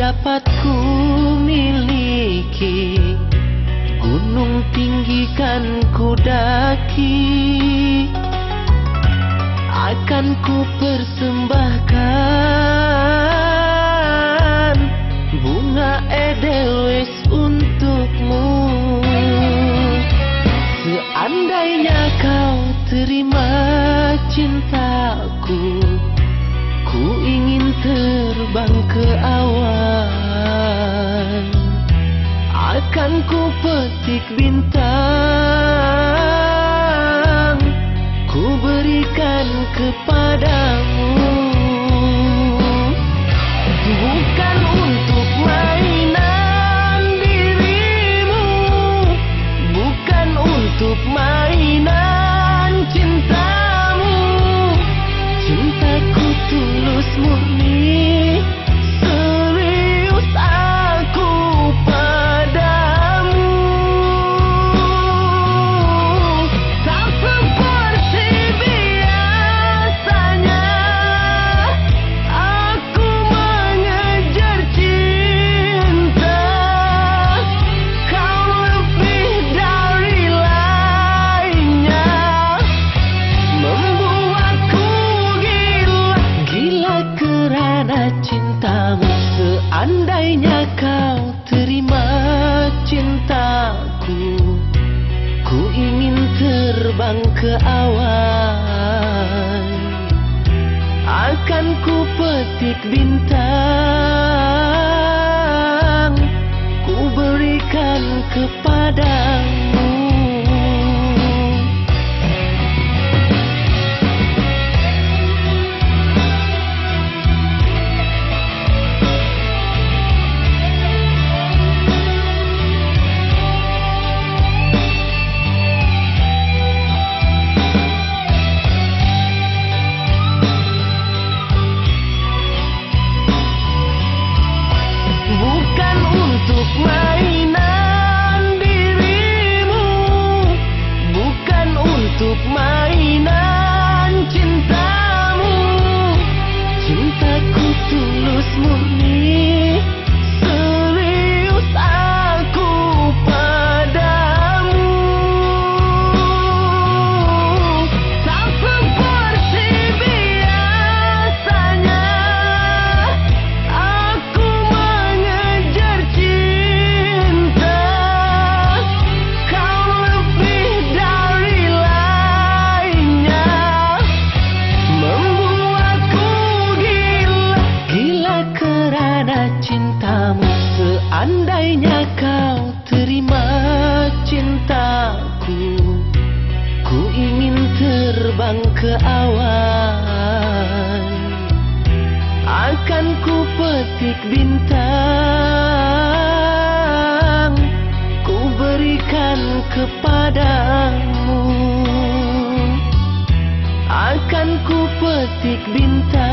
dapat ku miliki Gunung tinggi kan ku daki Akan ku persembahkan Bunga edelweiss untukmu. Seandainya kau terima cintaku Ku ingin terbang ke awan. Akan ku petik bintang. Ku berikan kepadamu Seandainya kau terima cintaku Ku ingin terbang ke awan Akan ku petik bintang Ku berikan kepadamu untuk ke awan Akan ku petik bintang. Ku berikan kepadamu Akan ku petik bintang